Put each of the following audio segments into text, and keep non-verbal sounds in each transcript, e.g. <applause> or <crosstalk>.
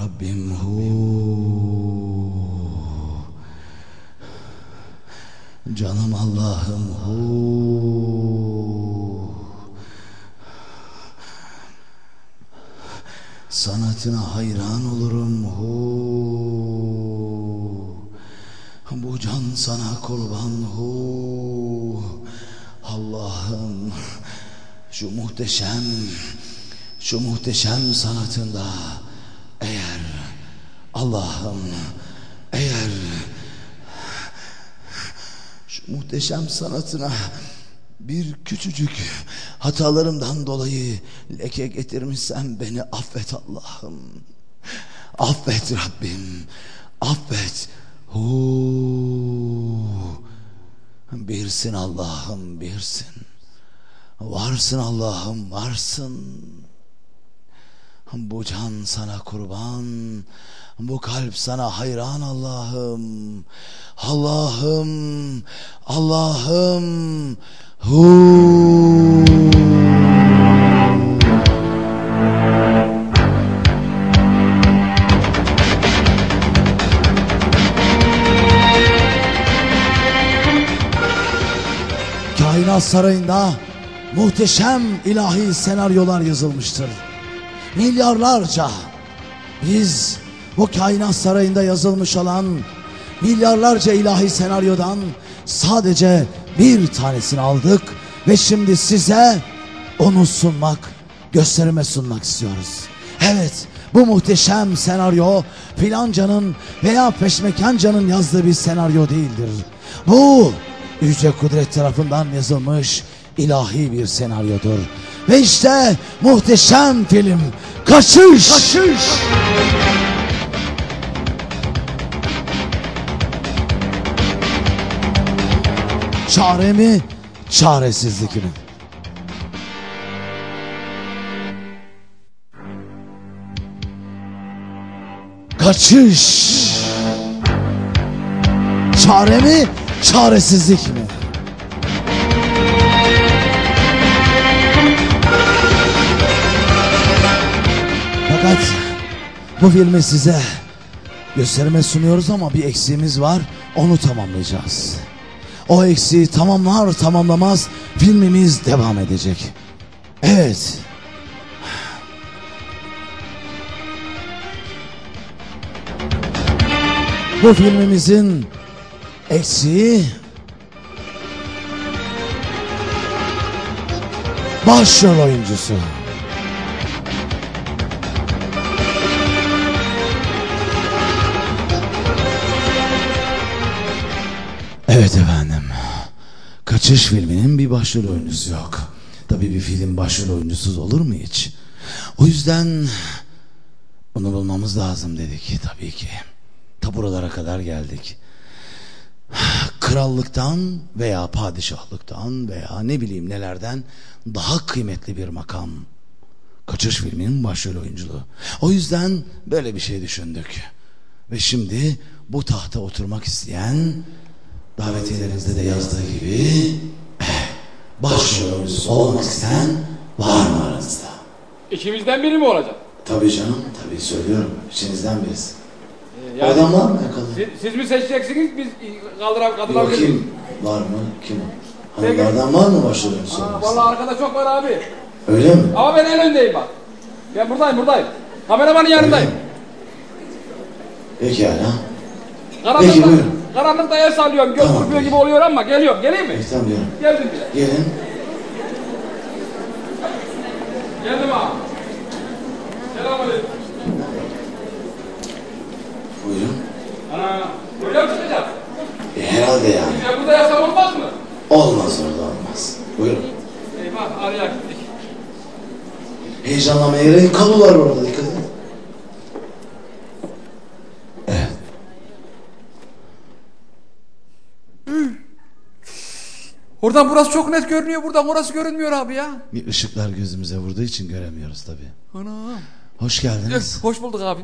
Rabbim hu. Canım Allah'ım hu. Sanatına hayran olurum hu. Bu can sana kurban hu. Allah'ım şu muhteşem şu muhteşem sanatında Allah'ım eğer şu muhteşem sanatına bir küçücük hatalarımdan dolayı leke getirmişsem beni affet Allah'ım. Affet Rabbim. Affet. Hu. Birsin Allah'ım birsin. Varsın Allah'ım varsın. Bu can sana kurban. Bu kalp sana hayran Allah'ım. Allah'ım. Allah'ım. Hu. Kainat sarayında muhteşem ilahi senaryolar yazılmıştır. Milyarlarca biz bu kainat sarayında yazılmış olan milyarlarca ilahi senaryodan sadece bir tanesini aldık ve şimdi size onu sunmak, gösterime sunmak istiyoruz. Evet, bu muhteşem senaryo filancanın veya peşmekancanın yazdığı bir senaryo değildir. Bu Yüce Kudret tarafından yazılmış ilahi bir senaryodur. Ve işte muhteşem film Kaçış. Kaçış. Çare mi, çaresizlik mi? Kaçış. Çare mi, çaresizlik mi? Fakat bu filmi size gösterime sunuyoruz ama bir eksiğimiz var. Onu tamamlayacağız. O eksiği tamamlar tamamlamaz filmimiz devam edecek. Evet. Bu filmimizin eksiği başrol oyuncusu. Evet efendim. Kaçış filminin bir başrol oyuncusu yok. Tabii bir film başrol oyuncusuz olur mu hiç? O yüzden bunu bulmamız lazım dedik tabii ki. Ta buralara kadar geldik. Krallıktan veya padişahlıktan veya ne bileyim nelerden daha kıymetli bir makam. Kaçış filminin başrol oyunculuğu. O yüzden böyle bir şey düşündük. Ve şimdi bu tahta oturmak isteyen davetiyelerinizde de yazdığı gibi eh, başrol oyuncusu olmak isteyen var mı aranızda? İkimizden biri mi olacak? Tabii canım tabii söylüyorum içinizden birisi. Ee, yani Adam var mı yakalı? siz, siz mi seçeceksiniz biz kaldıra katılabilir miyiz? Kim var mı? Kim o? Hanımlardan var mı başrol oyuncusu Aa, olmak Vallahi arkada çok var abi. Öyle mi? Ama ben en öndeyim bak. Ben buradayım buradayım. Kameramanın yanındayım. Pekala. Peki, buyurun. Karanlıkta el sallıyorum. Göz Tamam, kırpıyor gibi oluyor ama geliyorum. Geleyim mi? Diyorum. Geldim bile. Gelin. Geldim abi. Selamünaleyküm. Buyurun. Ana, buraya mı çıkacağız? E, herhalde yani. Ya burada yasam olmaz mı? Olmaz orada olmaz. Buyurun. Eyvah araya gittik. Heyecanlamaya gerek kalılar orada dikkat edin. Evet. Oradan burası çok net görünüyor. Buradan orası görünmüyor abi ya. Bir ışıklar gözümüze vurduğu için göremiyoruz tabii. Anam. Hoş geldiniz. Hoş bulduk abi.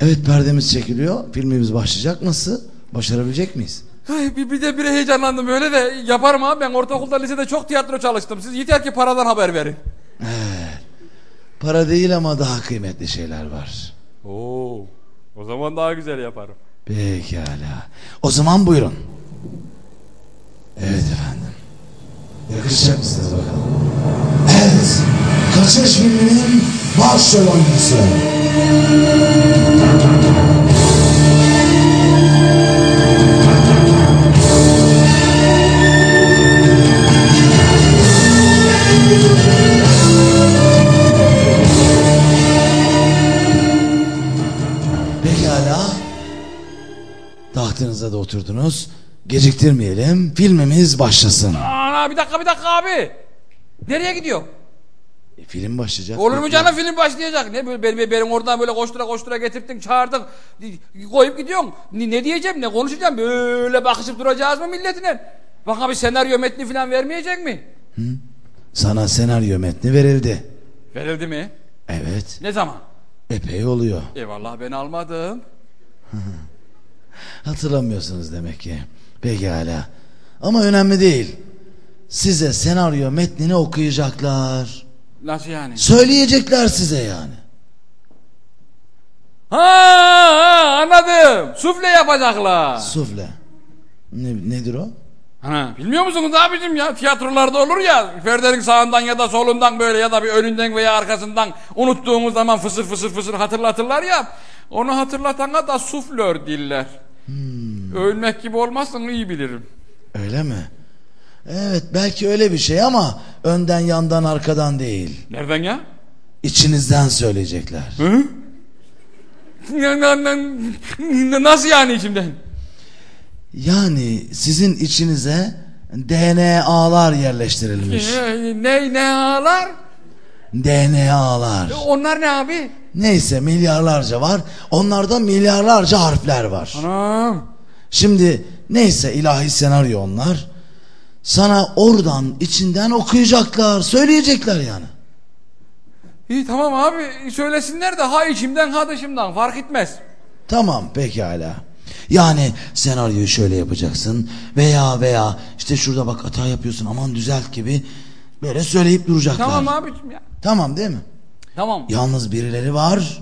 Evet perdemiz çekiliyor. Filmimiz başlayacak. Nasıl? Başarabilecek miyiz? Ay, bir, bir de bir heyecanlandım öyle de yaparım abi ben ortaokulda lisede çok tiyatro çalıştım. Siz yeter ki paradan haber verin. Evet. Para değil ama daha kıymetli şeyler var. Oo. O zaman daha güzel yaparım. Pekala. O zaman buyurun. Evet efendim. Yakışacak mısınız bakalım? Evet. Kaçış filminin başrol oyuncusu. Tahtınıza da oturdunuz. Geciktirmeyelim. Filmimiz başlasın. Ana bir dakika bir dakika abi. Nereye gidiyor? E, film başlayacak. Olur mu canım film başlayacak? Ne böyle benim, benim oradan böyle koştura koştura getirttin çağırdın. Koyup gidiyorsun. Ne, ne diyeceğim ne konuşacağım? Böyle bakışıp duracağız mı milletine? Bak abi senaryo metni falan vermeyecek mi? Sana senaryo metni verildi. Verildi mi? Evet. Ne zaman? Epey oluyor. Eyvallah ben almadım. Hatırlamıyorsunuz demek ki. Pekala. Ama önemli değil. Size senaryo metnini okuyacaklar. Nasıl yani? Söyleyecekler size yani. Ha, anladım. Sufle yapacaklar. Sufle. Ne, nedir o? Ha, bilmiyor musunuz abicim ya tiyatrolarda olur ya perdenin sağından ya da solundan böyle ya da bir önünden veya arkasından unuttuğumuz zaman fısır fısır fısır hatırlatırlar ya onu hatırlatana da suflör diller. Ölmek gibi olmazsın iyi bilirim. Öyle mi? Evet belki öyle bir şey ama önden yandan arkadan değil. Nereden ya? İçinizden söyleyecekler. Hı? Na- na- na- Nasıl yani içimden? Yani sizin içinize DNA'lar yerleştirilmiş. Ne ne ağlar? DNA'lar. Onlar ne abi? Neyse milyarlarca var. Onlarda milyarlarca harfler var. Anam. Şimdi neyse ilahi senaryo onlar. Sana oradan içinden okuyacaklar, söyleyecekler yani. İyi tamam abi söylesinler de ha içimden ha dışımdan fark etmez. Tamam pekala. Yani senaryoyu şöyle yapacaksın veya veya işte şurada bak hata yapıyorsun aman düzelt gibi böyle söyleyip duracaklar. Tamam abicim ya. Tamam değil mi? Tamam. Yalnız birileri var.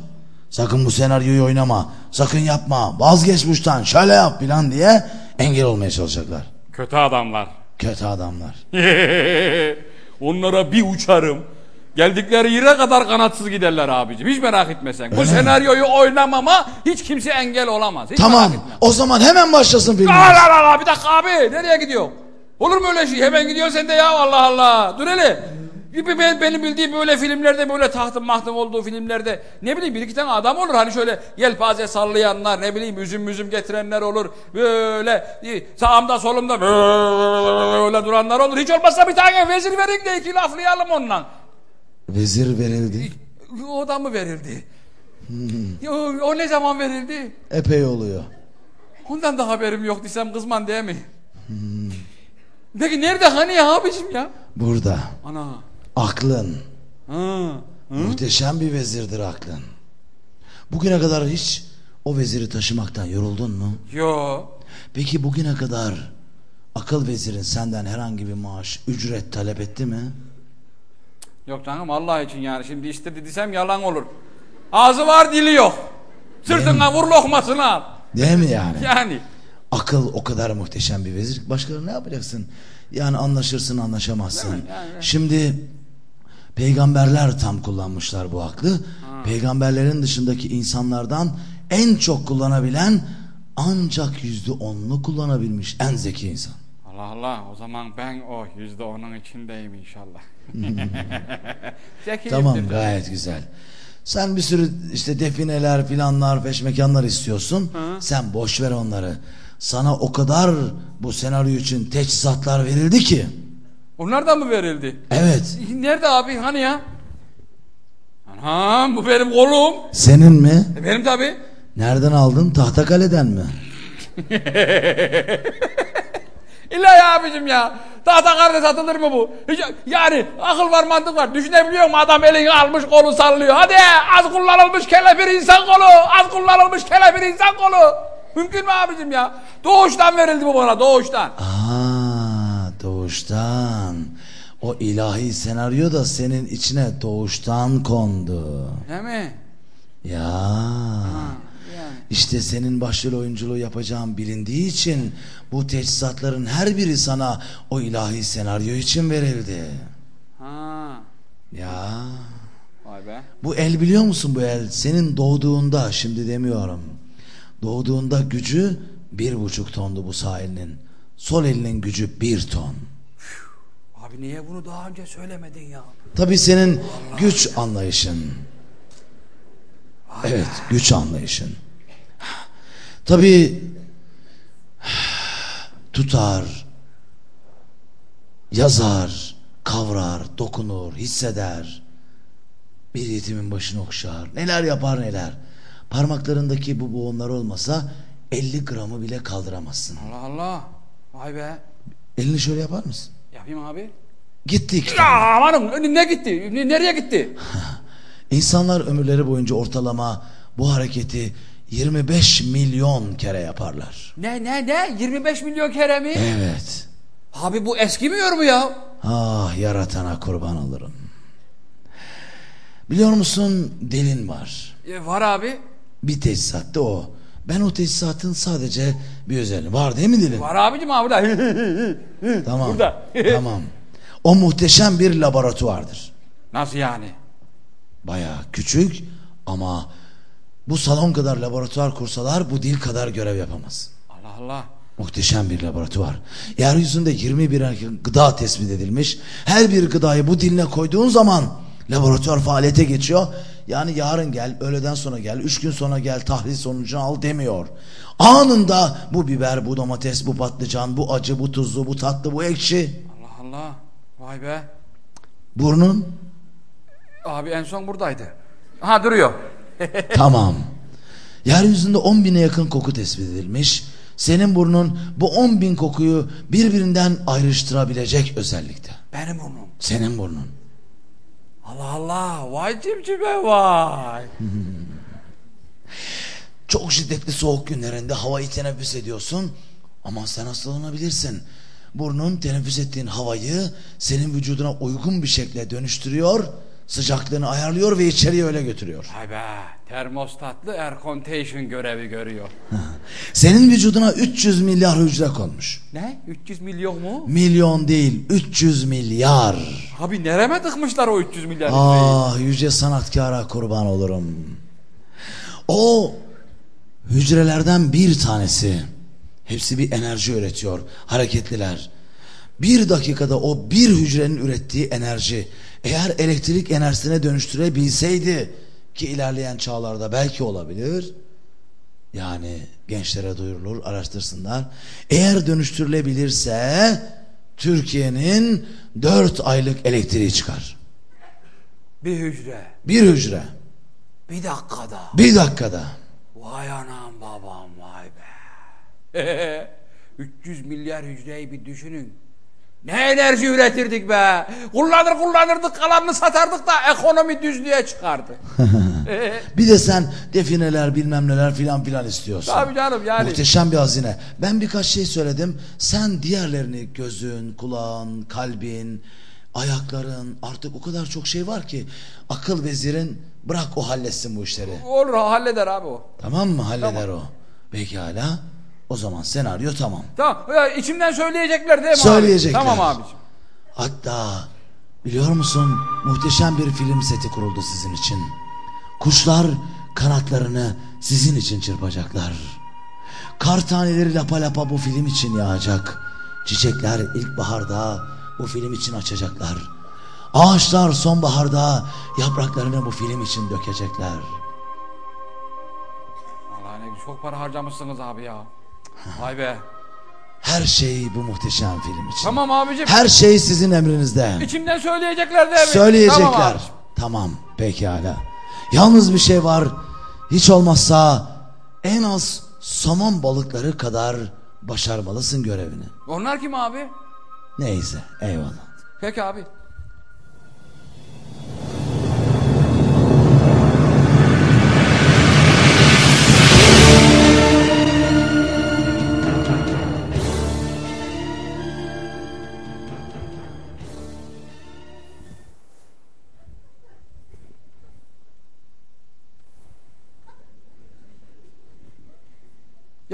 Sakın bu senaryoyu oynama. Sakın yapma. Vazgeç bu işten. Şöyle yap filan diye engel olmaya çalışacaklar. Kötü adamlar. Kötü adamlar. <laughs> Onlara bir uçarım. Geldikleri yere kadar kanatsız giderler abicim. Hiç merak etme sen. Bu mi? senaryoyu oynamama hiç kimse engel olamaz. Hiç Tamam. O zaman hemen başlasın film. La la la bir dakika abi. Nereye gidiyor? Olur mu öyle şey? Hemen gidiyor sen de ya Allah Allah. Dur hele. Ben, benim bildiğim böyle filmlerde böyle tahtın mahtın olduğu filmlerde ne bileyim bir iki tane adam olur. Hani şöyle yelpaze sallayanlar ne bileyim üzüm müzüm getirenler olur. Böyle e, sağımda solumda böyle duranlar olur. Hiç olmazsa bir tane vezir verin de iki laflayalım onunla. Vezir verildi. o da mı verildi? O, o ne zaman verildi? Epey oluyor. ondan da haberim yok desem kızman değil mi? Peki nerede hani ya abicim ya? Burada. ana Aklın. ha. Muhteşem bir vezirdir aklın. Bugüne kadar hiç o veziri taşımaktan yoruldun mu? Yo. Peki bugüne kadar akıl vezirin senden herhangi bir maaş, ücret talep etti mi? Yok canım Allah için yani şimdi istedi desem yalan olur. Ağzı var dili yok. Sırtına vur lokmasını al. Değil mi yani? <laughs> Yani. Akıl o kadar muhteşem bir vezir. Başkaları ne yapacaksın? Yani anlaşırsın anlaşamazsın. Yani, evet. Şimdi peygamberler tam kullanmışlar bu aklı. Peygamberlerin dışındaki insanlardan en çok kullanabilen ancak yüzde onunu kullanabilmiş en zeki insan. Allah Allah o zaman ben o yüzde onun içindeyim inşallah. <laughs> Zekiyimdir. Tamam gayet güzel. Sen bir sürü işte defineler filanlar peşmekanlar istiyorsun. Sen boş ver onları. Sana o kadar bu senaryo için teçhizatlar verildi ki. Onlar da mı verildi? Evet. Nerede abi hani ya? Anam bu benim kolum. Senin mi? E, benim tabi. Nereden aldın? Tahtakale'den mi? <laughs> İlla ya abicim ya. Tahta karda satılır mı bu? Hiç, yani akıl var mantık var. Düşünebiliyor musun? Adam elini almış kolu sallıyor. Hadi az kullanılmış kelepir insan kolu. Az kullanılmış kelepir insan kolu. Mümkün mü abicim ya? Doğuştan verildi bu bana doğuştan. Aa, doğuştan. O ilahi senaryo da senin içine doğuştan kondu. Değil mi? Ya. Ha. İşte senin başrol oyunculuğu yapacağın bilindiği için bu teçhizatların her biri sana o ilahi senaryo için verildi. Ha. Ya. Vay be. Bu el biliyor musun bu el? Senin doğduğunda şimdi demiyorum. Doğduğunda gücü bir buçuk tondu bu sağ elinin. Sol elinin gücü bir ton. Abi niye bunu daha önce söylemedin ya? Tabii senin güç anlayışın. Evet, güç anlayışın. Tabii tutar, yazar, kavrar, dokunur, hisseder. Bir yetimin başını okşar. Neler yapar neler. Parmaklarındaki bu boğumlar olmasa 50 gramı bile kaldıramazsın. Allah Allah. Vay be. Elini şöyle yapar mısın? Yapayım abi. Gitti iki Ya amanım ne gitti? Ne- Nereye gitti? <laughs> İnsanlar ömürleri boyunca ortalama bu hareketi 25 milyon kere yaparlar. Ne ne ne? 25 milyon kere mi? Evet. Abi bu eskimiyor mu ya? Ah yaratana kurban olurum. Biliyor musun delin var. E, var abi. Bir teçhizatta o. Ben o teçhizatın sadece bir özelliği. Var değil mi dilin? Var abicim abi burada. <laughs> Tamam. Burada. <laughs> tamam. O muhteşem bir laboratuvardır. Nasıl yani? Baya küçük ama bu salon kadar laboratuvar kursalar bu dil kadar görev yapamaz. Allah Allah. Muhteşem bir laboratuvar. Yeryüzünde 21 erkek gıda tespit edilmiş. Her bir gıdayı bu diline koyduğun zaman laboratuvar faaliyete geçiyor. Yani yarın gel, öğleden sonra gel, üç gün sonra gel, tahlil sonucunu al demiyor. Anında bu biber, bu domates, bu patlıcan, bu acı, bu tuzlu, bu tatlı, bu ekşi. Allah Allah. Vay be. Burnun Abi en son buradaydı. Ha duruyor. <laughs> tamam. Yeryüzünde 10 bine yakın koku tespit edilmiş. Senin burnun bu 10 bin kokuyu birbirinden ayrıştırabilecek özellikte. Benim burnum. Senin burnun. Allah Allah. Vay cimcime vay. <laughs> Çok şiddetli soğuk günlerinde havayı teneffüs ediyorsun ama sen hastalanabilirsin. Burnun teneffüs ettiğin havayı senin vücuduna uygun bir şekilde dönüştürüyor, sıcaklığını ayarlıyor ve içeriye öyle götürüyor. Vay be. Termostatlı air condition görevi görüyor. Senin vücuduna 300 milyar hücre konmuş. Ne? 300 milyon mu? Milyon değil, 300 milyar. Abi nereme tıkmışlar o 300 milyar? Ah yüce sanatkara kurban olurum. O hücrelerden bir tanesi. Hepsi bir enerji üretiyor. Hareketliler. Bir dakikada o bir hücrenin ürettiği enerji eğer elektrik enerjisine dönüştürebilseydi ki ilerleyen çağlarda belki olabilir. Yani gençlere duyurulur, araştırsınlar. Eğer dönüştürülebilirse Türkiye'nin dört aylık elektriği çıkar. Bir hücre. Bir hücre. Bir dakikada. Bir dakikada. Vay anam babam vay be. <laughs> 300 milyar hücreyi bir düşünün. Ne enerji üretirdik be. Kullanır kullanırdık kalanını satardık da ekonomi düzlüğe çıkardı. <laughs> Bir de sen defineler bilmem neler filan filan istiyorsun. Tabii canım yani. Muhteşem bir hazine. Ben birkaç şey söyledim. Sen diğerlerini gözün, kulağın, kalbin, ayakların artık o kadar çok şey var ki akıl vezirin bırak o halletsin bu işleri. Olur halleder abi o. Tamam mı? Halleder o. Pekala. O zaman senaryo tamam. Tamam ya içimden söyleyecekler değil mi Söyleyecekler. abi? Tamam abiciğim. Hatta biliyor musun muhteşem bir film seti kuruldu sizin için. Kuşlar kanatlarını sizin için çırpacaklar. Kar taneleri lapa lapa bu film için yağacak. Çiçekler ilkbaharda bu film için açacaklar. Ağaçlar sonbaharda yapraklarını bu film için dökecekler. Vallahi ne çok para harcamışsınız abi ya. Vay be. Her şey bu muhteşem film için. Tamam abicim. Her şey sizin emrinizde. İçimden söyleyecekler mi? Söyleyecekler. Tamam Tamam, abicim. pekala. Yalnız bir şey var. Hiç olmazsa en az somon balıkları kadar başarmalısın görevini. Onlar kim abi? Neyse eyvallah. Peki abi.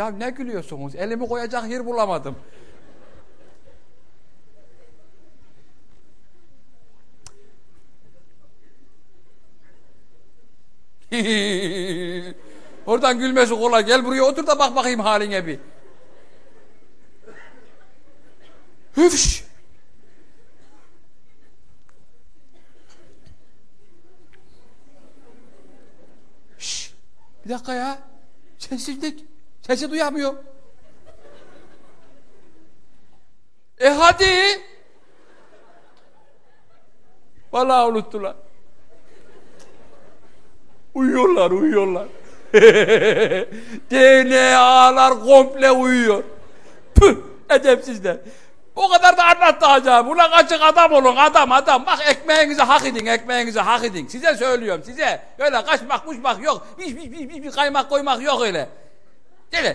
Ya ne gülüyorsunuz? Elimi koyacak yer bulamadım. <laughs> Oradan gülmesi kolay. Gel buraya otur da bak bakayım haline bir. Hüfş. Şş, bir dakika ya. Sessizlik. Sesi duyamıyor. E hadi. Vallahi unuttular. Uyuyorlar, uyuyorlar. <laughs> DNA'lar komple uyuyor. Püh, edepsizler. O kadar da anlattı acaba. Ulan açık adam olun, adam adam. Bak ekmeğinizi hak edin, ekmeğinizi hak edin. Size söylüyorum, size. Öyle kaçmak, kuşmak yok. Hiç, hiç, hiç, hiç, kaymak koymak yok öyle. Değil?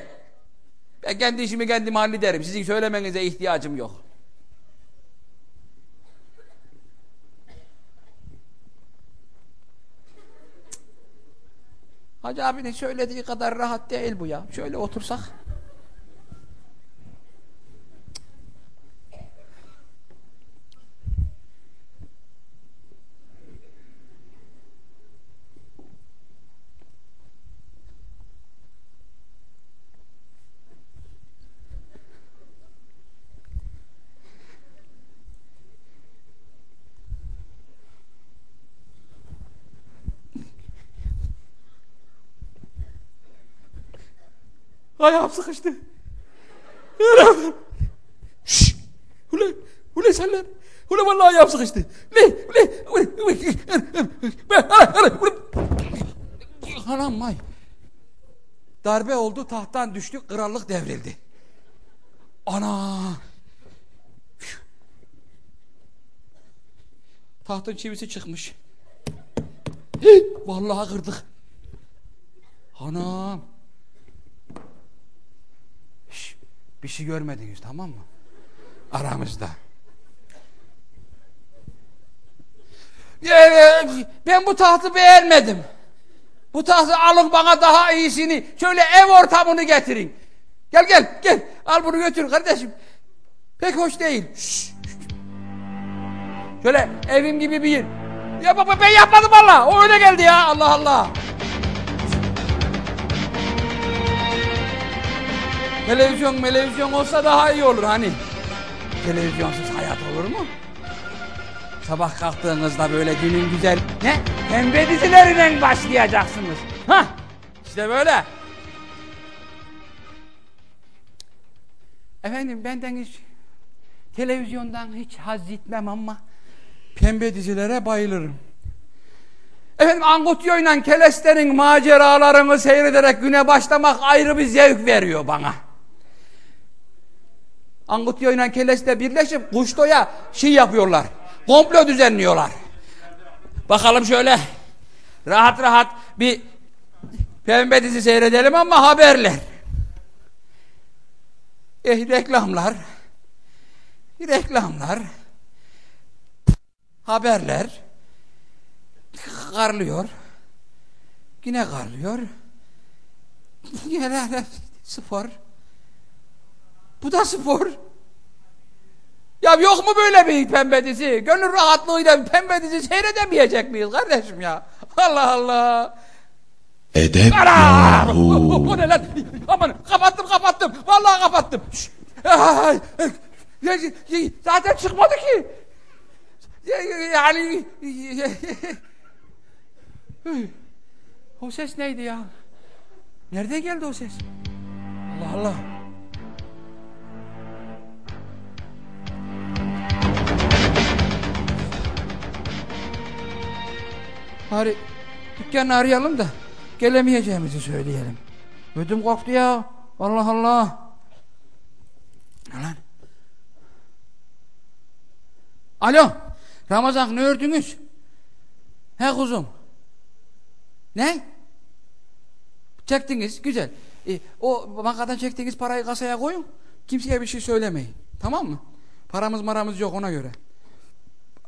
Ben kendi işimi kendim hallederim. Sizin söylemenize ihtiyacım yok. Hacı abinin söylediği kadar rahat değil bu ya. Şöyle otursak. Ayağım sıkıştı. Yarabbim. Şşş. Ule, ule sen lan. Ule vallahi ayağım sıkıştı. Ule, ule, ule, ule. Anam may. Darbe oldu, tahttan düştük, krallık devrildi. Ana. Tahtın çivisi çıkmış. Vallahi kırdık. Anam. Şş, bir şey görmediniz tamam mı? Aramızda. Ben bu tahtı beğenmedim. Bu tahtı alın bana daha iyisini. Şöyle ev ortamını getirin. Gel gel gel. Al bunu götür kardeşim. Pek hoş değil. Şş, şş. Şöyle evim gibi bir yer. Ya baba ben yapmadım valla. O öyle geldi ya. Allah Allah. Televizyon televizyon olsa daha iyi olur hani. Televizyonsuz hayat olur mu? Sabah kalktığınızda böyle günün güzel ne? Pembe dizilerinden başlayacaksınız. Ha? İşte böyle. Efendim benden hiç televizyondan hiç haz etmem ama pembe dizilere bayılırım. Efendim Angutyo'yla Kelesler'in maceralarını seyrederek güne başlamak ayrı bir zevk veriyor bana. Angutyo'yla Keles'le birleşip Kuşto'ya şey yapıyorlar. Komplo düzenliyorlar. Bakalım şöyle rahat rahat bir pembe dizi seyredelim ama haberler. Eh reklamlar. Reklamlar. Haberler. Karlıyor. Yine karlıyor. Yine <laughs> spor. Bu da spor. Ya yok mu böyle bir pembe dizi? Gönül rahatlığıyla bir pembe dizi seyredemeyecek miyiz kardeşim ya? Allah Allah. Edep yahu. <laughs> Bu, ne lan? Aman kapattım kapattım. Vallahi kapattım. Ya, Zaten çıkmadı ki. Ya, ya, Yani o ses neydi ya? Nereden geldi o ses? Allah Allah. Bari dükkanı arayalım da gelemeyeceğimizi söyleyelim. Ödüm korktu ya. Allah Allah. Ne lan? Alo. Ramazan ne ördünüz? He kuzum. Ne? Çektiniz. Güzel. E, o bankadan çektiğiniz parayı kasaya koyun. Kimseye bir şey söylemeyin. Tamam mı? Paramız maramız yok ona göre.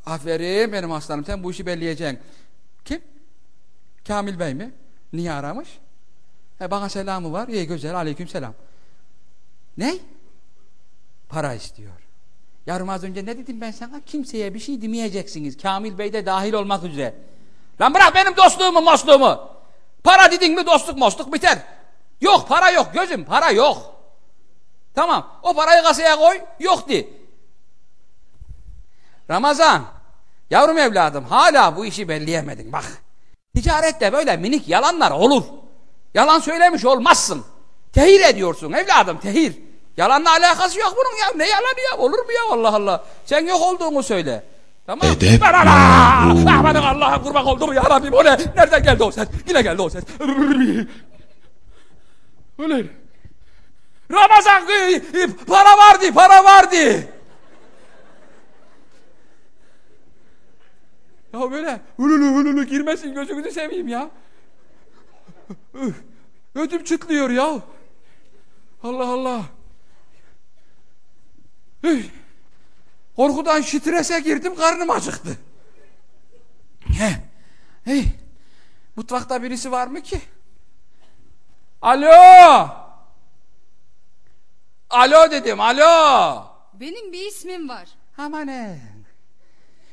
Aferin benim aslanım. Sen bu işi belleyeceksin. Kim? Kamil Bey mi? Niye aramış? He, bana selamı var. İyi güzel. Aleyküm selam. Ne? Para istiyor. Yarım az önce ne dedim ben sana? Kimseye bir şey demeyeceksiniz. Kamil Bey de dahil olmak üzere. Lan bırak benim dostluğumu mosluğumu. Para dedin mi dostluk mostluk biter. Yok para yok gözüm para yok. Tamam o parayı kasaya koy yok de. Ramazan yavrum evladım hala bu işi belleyemedin bak. Ticarette böyle minik yalanlar olur. Yalan söylemiş olmazsın. Tehir ediyorsun evladım tehir. Yalanla alakası yok bunun ya. Ne yalanı ya? Olur mu ya Allah Allah. Sen yok olduğunu söyle. Tamam. Edep Ben Allah! Aman Allah'a kurban oldum ya Rabbim o ne? Nereden geldi o ses? Yine geldi o ses. Öyle. Ramazan para vardı para vardı. Ya böyle hülülü hülülü girmesin gözünüzü seveyim ya. Ödüm çıtlıyor ya. Allah Allah. Üf. Korkudan strese girdim karnım acıktı. He. Hey. Mutfakta birisi var mı ki? Alo. Alo dedim alo. Benim bir ismim var. Amanın.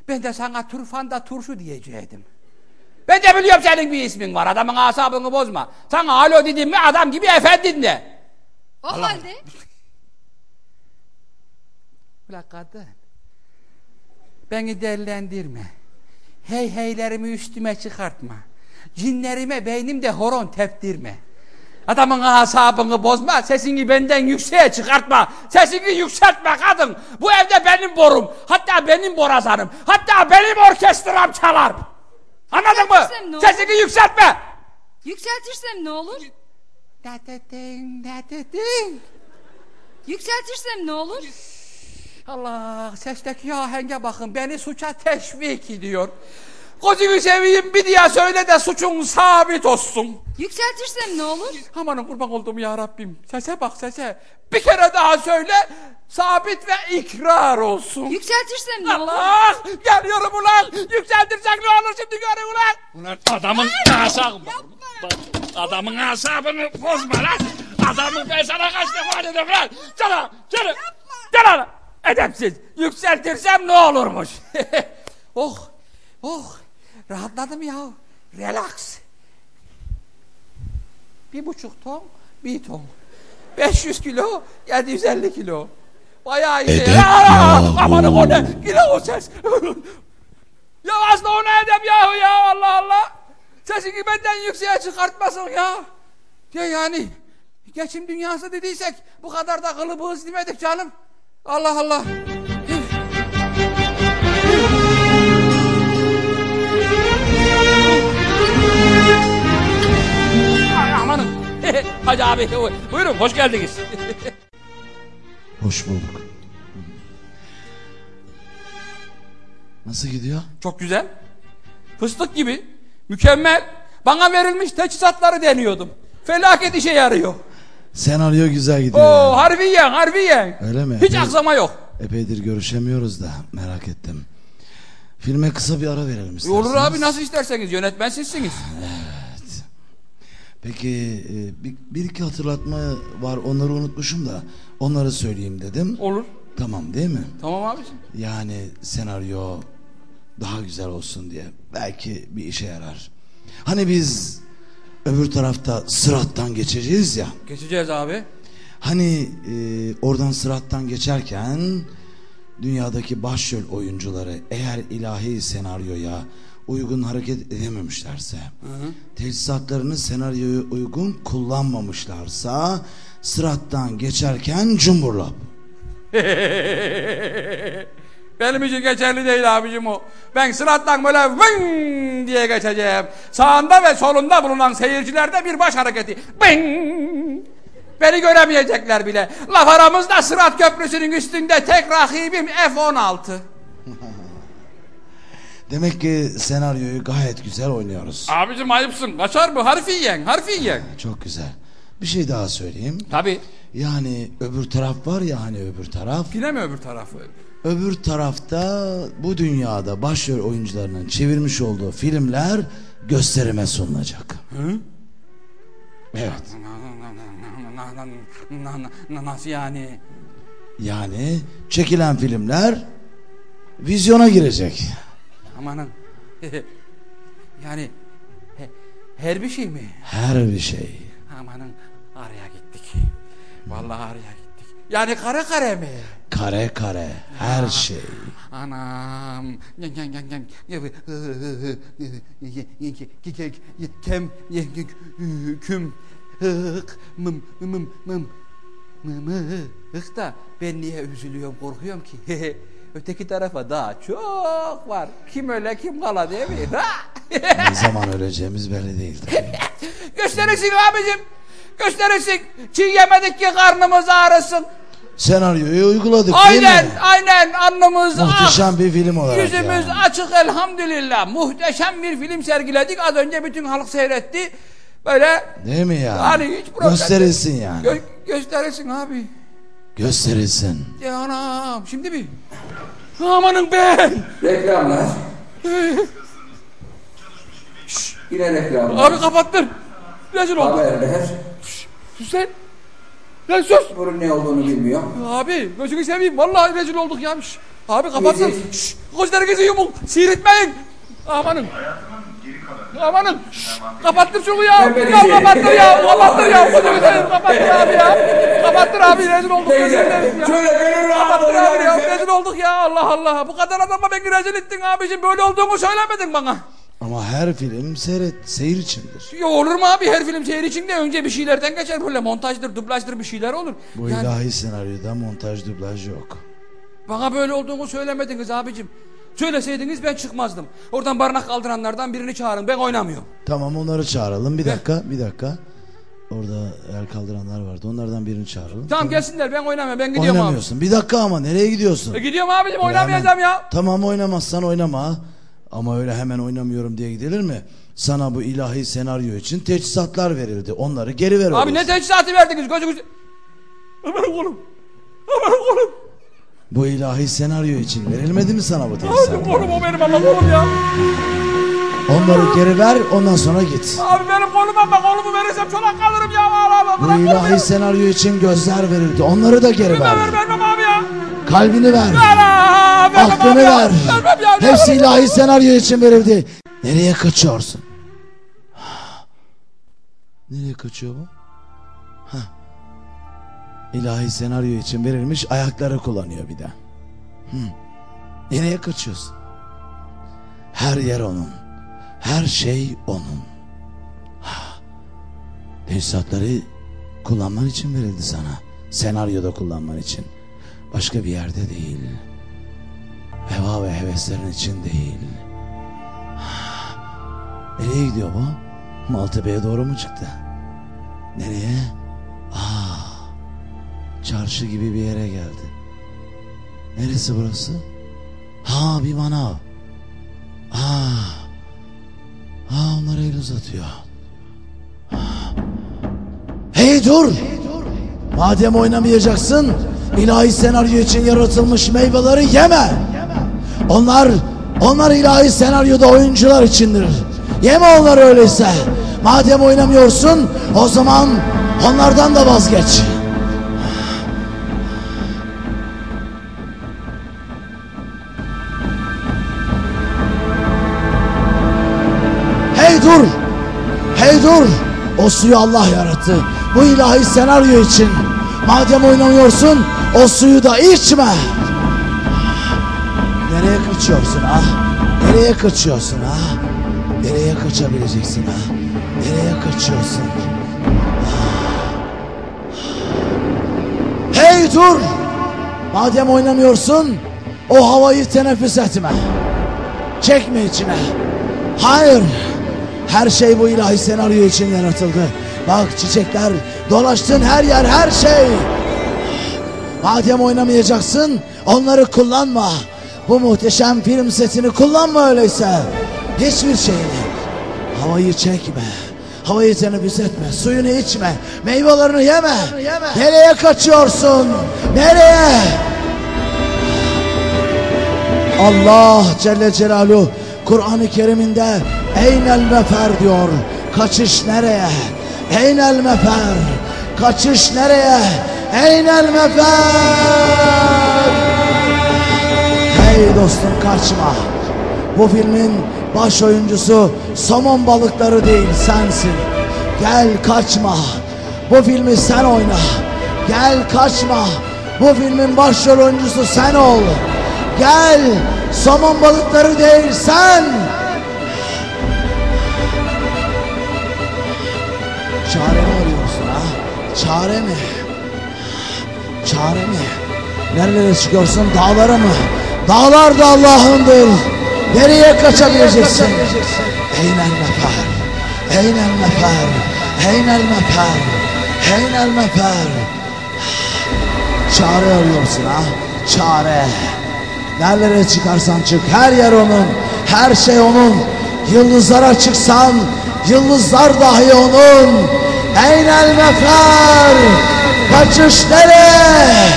Ben de sana turfanda turşu diyecektim. Ben de biliyorum senin bir ismin var. Adamın asabını bozma. Sana alo dedim mi adam gibi efendin de. O halde <laughs> Ulan kadın. Beni dellendirme. Hey heylerimi üstüme çıkartma. Cinlerime beynimde horon teptirme. Adamın asabını bozma, sesini benden yükseğe çıkartma. Sesini yükseltme kadın. Bu evde benim borum, hatta benim borazanım, hatta benim orkestram çalar. Anladın mı? Sesini yükseltme. yükseltirsem ne olur? Yükseltirsem ne olur? Allah sesteki ahenge bakın beni suça teşvik ediyor. Gözünü seveyim bir diye söyle de suçun sabit olsun. Yükseltirsem ne olur? Amanın kurban olduğum ya Rabbim. Sese bak sese. Bir kere daha söyle sabit ve ikrar olsun. Yükseltirsem ne olur? Allah geliyorum ulan. Yükseltirsek ne olur şimdi görün ulan. Ulan adamın asabını adamın asabını bozma lan. Adamı ben sana kaç defa dedim lan. Sana sana sana edepsiz. Yükseltirsem ne olurmuş. <laughs> oh oh rahatladım ya. Relax. Bir buçuk ton bir ton. 500 kilo 750 kilo. Bayağı iyi. Edep Aa, yahu. Aman o ne? Yine o ses. <laughs> ya aslında o ne edep yahu ya Allah Allah. Sesini benden yükseğe çıkartmasın ya. Ya yani geçim dünyası dediysek bu kadar da kılıbığız demedik canım. Allah Allah. <laughs> Hacı abi buyurun hoş geldiniz. <laughs> Hoş bulduk. Nasıl gidiyor? Çok güzel. Fıstık gibi. Mükemmel. Bana verilmiş teçhizatları deniyordum. Felaket işe yarıyor. Senaryo güzel gidiyor. Oo yani. harbiyen harbiyen. Öyle mi? Hiç Evet. aksama yok. Epeydir görüşemiyoruz da merak ettim. Filme kısa bir ara verelim isterseniz. Olur abi nasıl isterseniz yönetmen sizsiniz. Peki e, bir, bir iki hatırlatma var onları unutmuşum da onları söyleyeyim dedim. Olur. Tamam değil mi? Tamam abiciğim. Yani senaryo daha güzel olsun diye belki bir işe yarar. Hani biz öbür tarafta sırattan geçeceğiz ya. Geçeceğiz abi. Hani e, oradan sırattan geçerken dünyadaki başrol oyuncuları eğer ilahi senaryoya uygun hareket edememişlerse, teçhizatlarını senaryoya uygun kullanmamışlarsa sırattan geçerken cumburlap. <laughs> Benim için geçerli değil abicim o. Ben sırattan böyle vın diye geçeceğim. Sağında ve solunda bulunan seyircilerde bir baş hareketi. Bing! Beni göremeyecekler bile. Laf aramızda Sırat Köprüsü'nün üstünde tek rakibim F-16. <laughs> Demek ki senaryoyu gayet güzel oynuyoruz. Abicim ayıpsın. Kaçar mı? Harfiyen, harfiyen. Çok güzel. Bir şey daha söyleyeyim. Tabii. Yani öbür taraf var ya hani öbür taraf. Yine mi öbür tarafı? Öbür tarafta bu dünyada başrol oyuncularının çevirmiş olduğu filmler gösterime sunulacak. Evet. na- na- nasıl yani? Yani çekilen filmler vizyona girecek. Amanın. <laughs> yani he- her bir şey mi? Her bir şey. Amanın araya gittik. Vallahi araya gittik. Yani kare kare mi? Kare kare her şey. Anam. Kem küm hık mım mım mım mım hık da ben niye üzülüyorum korkuyorum ki <laughs> öteki tarafa daha çok var kim öyle kim kala değil mi Ne zaman öleceğimiz belli değil <laughs> gösterirsin abicim gösterirsin çiğ yemedik ki karnımız ağrısın Senaryoyu uyguladık değil aynen mi? aynen alnımız ah Muhteşem bir film olarak Yüzümüz yani. açık elhamdülillah. Muhteşem bir film sergiledik. Az önce bütün halk seyretti. Böyle Değil mi ya? Yani hiç problem Gösterilsin yani. gö- gösterilsin abi. Gösterilsin. Ya anam şimdi bir. Amanın ben. Reklamlar. Yine reklamlar. Abi kapattın. Rezil olduk. Haberler. Sus sen. Lan sus. Bunun ne olduğunu bilmiyorum. Abi gözünü seveyim. Vallahi rezil olduk ya. Abi kapattın. Müzik. Şş, Gözlerinizi yumun. Seyretmeyin. Amanın. Amanın. Şş, Kapattır şunu ya. Ya şey- kapattır ya. <laughs> Kapattır ya. Seveyim. Kapattır abi ya. Kapattır abi. Rezil olduk. Gözünü seveyim ya. Kapattır abi ya. Rezil olduk ya. Allah Allah. Bu kadar adama beni rezil ettin abicim. Böyle olduğumu söylemedin bana. Ama her film seyret, seyir içindir. Ya olur mu abi her film seyir içinde önce bir şeylerden geçer böyle montajdır dublajdır bir şeyler olur. Bu Yani ilahi senaryoda montaj dublaj yok. bana böyle olduğunu söylemediniz abicim. Söyleseydiniz ben çıkmazdım. Oradan barınak kaldıranlardan birini çağırın ben oynamıyorum. Tamam onları çağıralım. Bir dakika, bir dakika. Orada el kaldıranlar vardı. Onlardan birini çağıralım. Tamam gelsinler ben oynamıyorum ben gidiyorum abi. Oynamıyorsun. Bir dakika ama nereye gidiyorsun? E gidiyorum abicim oynamayacağım ya. Tamam oynamazsan oynama. Ama öyle hemen oynamıyorum diye gidilir mi? Sana bu ilahi senaryo için teçhizatlar verildi. Onları geri ver. Abi ne öyleyse. teçhizatı verdiniz gözünüz... Aman kolum. Aman kolum. Bu ilahi senaryo için verilmedi mi sana bu Abi teçhizat? kolum o benim ama kolum ya. Onları geri ver ondan sonra git. Abi benim kolum ama kolumu verirsem çolak kalırım ya. Allah Allah. Bu kolumu ya. ilahi senaryo için gözler verildi. Onları da geri ver ver. vermem abi ya. Kalbini ver. Ana, vermem Aklını abi ya. ver. Vermem ya. Hepsi ilahi senaryo için verildi. Nereye kaçıyorsun? <sighs> Nereye kaçıyor bu? İlahi senaryo için verilmiş ayakları kullanıyor bir de. Hı. Nereye kaçıyorsun? Her yer onun. Her şey onun. Ha. Teçhizatları kullanman için verildi sana. Senaryoda kullanman için. Başka bir yerde değil. Heva ve heveslerin için değil. Nereye gidiyor bu? Maltepe'ye doğru mu çıktı? Nereye? Aa, çarşı gibi bir yere geldi. Neresi burası? Ha bir manav. Aa, ha onlar el uzatıyor. Hey dur! Madem oynamayacaksın, ilahi senaryo için yaratılmış meyveleri yeme. Onlar, onlar ilahi senaryoda oyuncular içindir. Yeme onları öyleyse. Madem oynamıyorsun, o zaman onlardan da vazgeç. Dur! Hey dur! O suyu Allah yarattı. Bu ilahi senaryo için. Madem oynamıyorsun, o suyu da içme. Nereye kaçıyorsun ha? Nereye kaçıyorsun ha? Nereye kaçabileceksin ha? Nereye kaçıyorsun? Hey dur! Madem oynamıyorsun, o havayı teneffüs etme. Çekme içine. Hayır. Her şey bu ilahi senaryo için yaratıldı. Bak çiçekler, dolaştın her yer, her şey. Madem oynamayacaksın, onları kullanma. Bu muhteşem film setini kullanma öyleyse. Hiçbir şeyini. Havayı çekme. Havayı teneffüs etme. Suyunu içme. Meyvelerini yeme. Nereye kaçıyorsun? Nereye? Allah Celle Celaluhu Kur'an-ı Kerim'inde Eynel mefer diyor. Kaçış nereye? Eynel mefer. Kaçış nereye? Eynel mefer. Hey dostum kaçma. Bu filmin baş oyuncusu somon balıkları değil sensin. Gel kaçma. Bu filmi sen oyna. Gel kaçma. Bu filmin başrol oyuncusu sen ol. Gel somon balıkları değil sen. Çare mi arıyorsun ha? Çare mi? Çare mi? Nerelere çıkıyorsun? Dağlara mı? Dağlar da Allah'ındır. Nereye kaçabileceksin? Eynel mefer. Eynel mefer. Eynel mefer. Eynel mefer. Çare arıyorsun ha? Çare. Nerelere çıkarsan çık. Her yer onun. Her şey onun. Yıldızlara çıksan yıldızlar dahi onun. Eynel mefer. Kaçış nereye?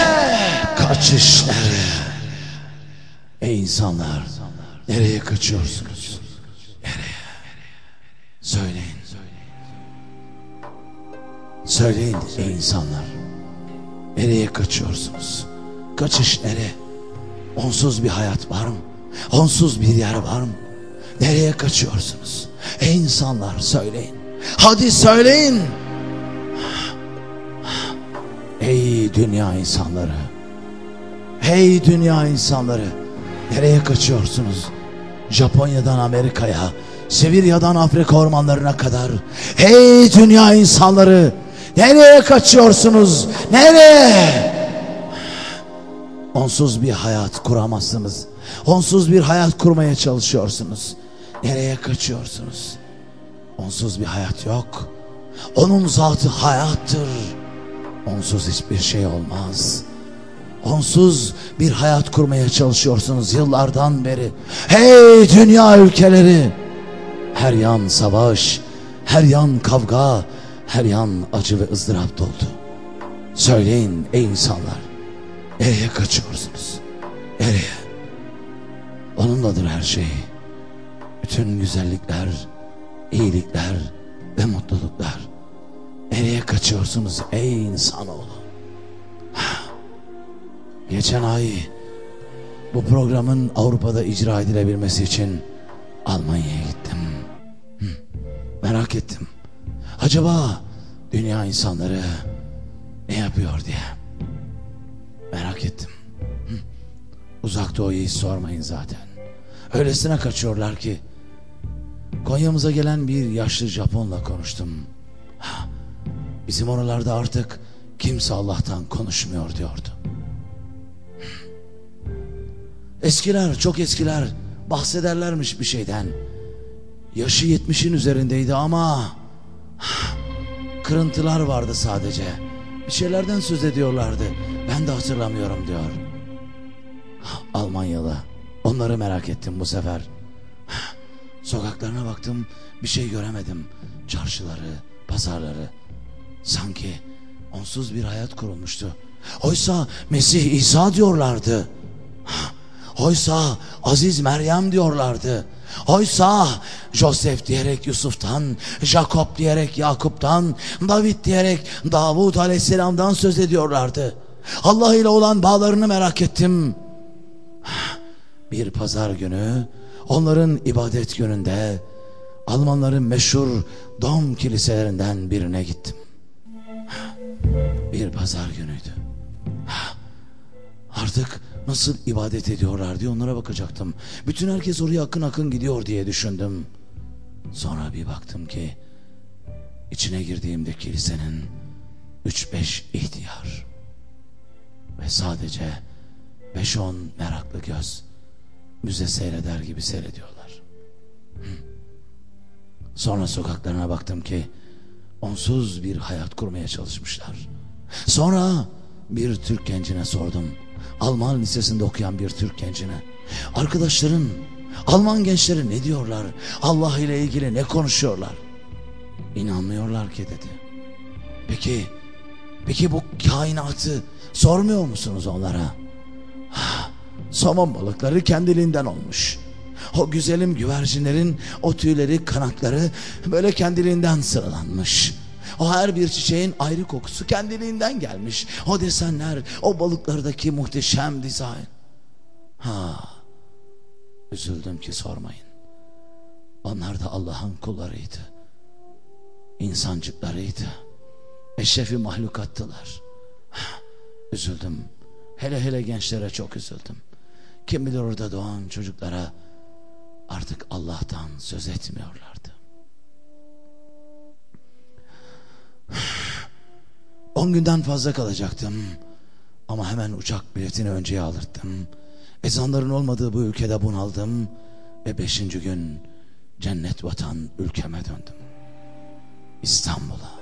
Ey insanlar. Nereye kaçıyorsunuz? Nereye? Söyleyin. Söyleyin ey insanlar. Nereye kaçıyorsunuz? Kaçış nereye? Onsuz bir hayat var mı? Onsuz bir yer var mı? Nereye kaçıyorsunuz? Ey insanlar söyleyin. Hadi söyleyin. Ey dünya insanları. Hey dünya insanları. Nereye kaçıyorsunuz? Japonya'dan Amerika'ya, Sibirya'dan Afrika ormanlarına kadar. Hey dünya insanları. Nereye kaçıyorsunuz? Nereye? Onsuz bir hayat kuramazsınız. Onsuz bir hayat kurmaya çalışıyorsunuz. Nereye kaçıyorsunuz? Onsuz bir hayat yok. Onun zatı hayattır. Onsuz hiçbir şey olmaz. Onsuz bir hayat kurmaya çalışıyorsunuz yıllardan beri. Hey dünya ülkeleri! Her yan savaş, her yan kavga, her yan acı ve ızdırap doldu. Söyleyin ey insanlar, nereye kaçıyorsunuz? Nereye? Onunladır her şey. Bütün güzellikler, iyilikler ve mutluluklar. Nereye kaçıyorsunuz ey insanoğlu? <sighs> Geçen ay bu programın Avrupa'da icra edilebilmesi için Almanya'ya gittim. Merak ettim. Acaba dünya insanları ne yapıyor diye. Merak ettim. Hı, Uzak doğuyu hiç sormayın zaten. Öylesine kaçıyorlar ki Konya'mıza gelen bir yaşlı Japonla konuştum. Bizim oralarda artık kimse Allah'tan konuşmuyor diyordu. Eskiler, çok eskiler bahsederlermiş bir şeyden. Yaşı yetmişin üzerindeydi ama kırıntılar vardı sadece. Bir şeylerden söz ediyorlardı. Ben de hatırlamıyorum diyor. Almanyalı. Onları merak ettim bu sefer. Sokaklarına baktım bir şey göremedim. Çarşıları, pazarları. Sanki onsuz bir hayat kurulmuştu. Oysa Mesih İsa diyorlardı. Oysa Aziz Meryem diyorlardı. Oysa Joseph diyerek Yusuf'tan, Jacob diyerek Yakup'tan, David diyerek Davud Aleyhisselam'dan söz ediyorlardı. Allah ile olan bağlarını merak ettim. Bir pazar günü onların ibadet gününde Almanların meşhur Dom kiliselerinden birine gittim. Bir pazar günüydü. Artık nasıl ibadet ediyorlar diye onlara bakacaktım. Bütün herkes oraya akın akın gidiyor diye düşündüm. Sonra bir baktım ki içine girdiğimde kilisenin 3-5 ihtiyar ve sadece 5-10 meraklı göz müze seyreder gibi seyrediyorlar. Sonra sokaklarına baktım ki onsuz bir hayat kurmaya çalışmışlar. Sonra bir Türk gencine sordum. Alman lisesinde okuyan bir Türk gencine. Arkadaşların, Alman gençleri ne diyorlar? Allah ile ilgili ne konuşuyorlar? İnanmıyorlar ki dedi. Peki, peki bu kainatı sormuyor musunuz onlara? Ha, somon balıkları kendiliğinden olmuş. O güzelim güvercinlerin o tüyleri, kanatları böyle kendiliğinden sıralanmış. O her bir çiçeğin ayrı kokusu kendiliğinden gelmiş. O desenler, o balıklardaki muhteşem dizayn. Ha, üzüldüm ki sormayın. Onlar da Allah'ın kullarıydı. İnsancıklarıydı. Eşrefi mahlukattılar. Üzüldüm. Hele hele gençlere çok üzüldüm. Kim bilir orada doğan çocuklara artık Allah'tan söz etmiyorlardı. <sighs> On günden fazla kalacaktım. Ama hemen uçak biletini önceye aldırttım. Ezanların olmadığı bu ülkede bunaldım. Ve beşinci gün cennet vatan ülkeme döndüm. İstanbul'a.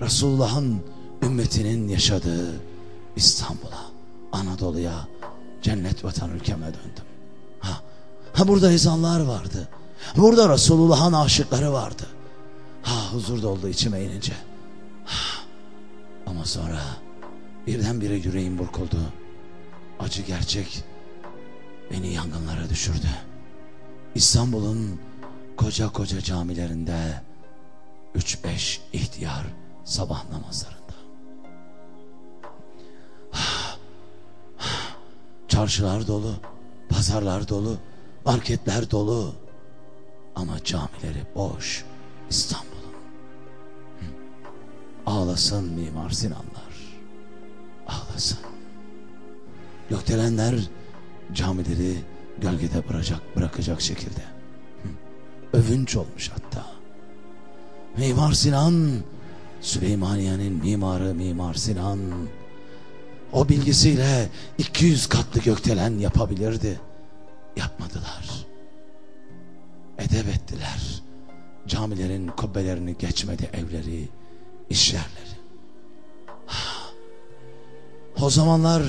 <sighs> Resulullah'ın ümmetinin yaşadığı İstanbul'a, Anadolu'ya, cennet vatan ülkeme döndüm. Ha, ha burada ezanlar vardı. Burada Resulullah'ın aşıkları vardı. Ha huzur doldu içime inince. Ha, ama sonra birdenbire yüreğim burkuldu. Acı gerçek beni yangınlara düşürdü. İstanbul'un koca koca camilerinde üç beş ihtiyar sabah namazlarında. Çarşılar dolu, pazarlar dolu, marketler dolu. Ama camileri boş İstanbul'un. Ağlasın Mimar Sinanlar. Ağlasın. Gökdelenler camileri gölgede bırakacak, bırakacak şekilde. Övünç olmuş hatta. Mimar Sinan, Süleymaniye'nin mimarı Mimar Sinan, o bilgisiyle 200 katlı gökdelen yapabilirdi. Yapmadılar. Edep ettiler. Camilerin kubbelerini geçmedi evleri, iş yerleri. O zamanlar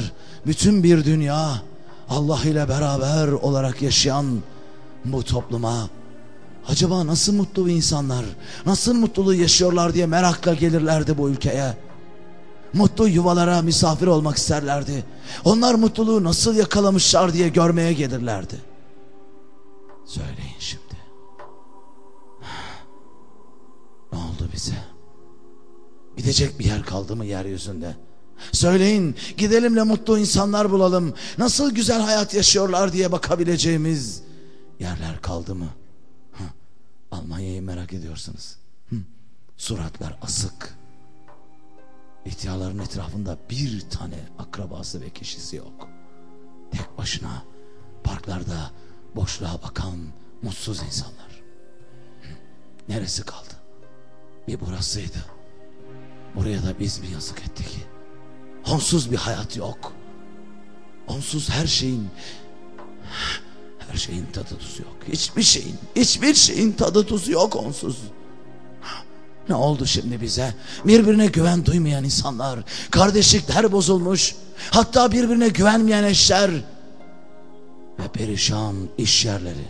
bütün bir dünya Allah ile beraber olarak yaşayan bu topluma acaba nasıl mutlu insanlar, nasıl mutluluğu yaşıyorlar diye merakla gelirlerdi bu ülkeye. Mutlu yuvalara misafir olmak isterlerdi. Onlar mutluluğu nasıl yakalamışlar diye görmeye gelirlerdi. Söyleyin şimdi. Ne oldu bize? Gidecek bir yer kaldı mı yeryüzünde? Söyleyin gidelim de mutlu insanlar bulalım. Nasıl güzel hayat yaşıyorlar diye bakabileceğimiz yerler kaldı mı? Almanya'yı merak ediyorsunuz. Hı. Suratlar asık. İhtiyarların etrafında bir tane akrabası ve kişisi yok. Tek başına parklarda boşluğa bakan mutsuz insanlar. Neresi kaldı? Bir burasıydı. Buraya da biz mi yazık ettik? Onsuz bir hayat yok. Onsuz her şeyin her şeyin tadı tuzu yok. Hiçbir şeyin, hiçbir şeyin tadı tuzu yok onsuz. Ne oldu şimdi bize? Birbirine güven duymayan insanlar, kardeşlikler bozulmuş, hatta birbirine güvenmeyen eşler ve perişan iş yerleri.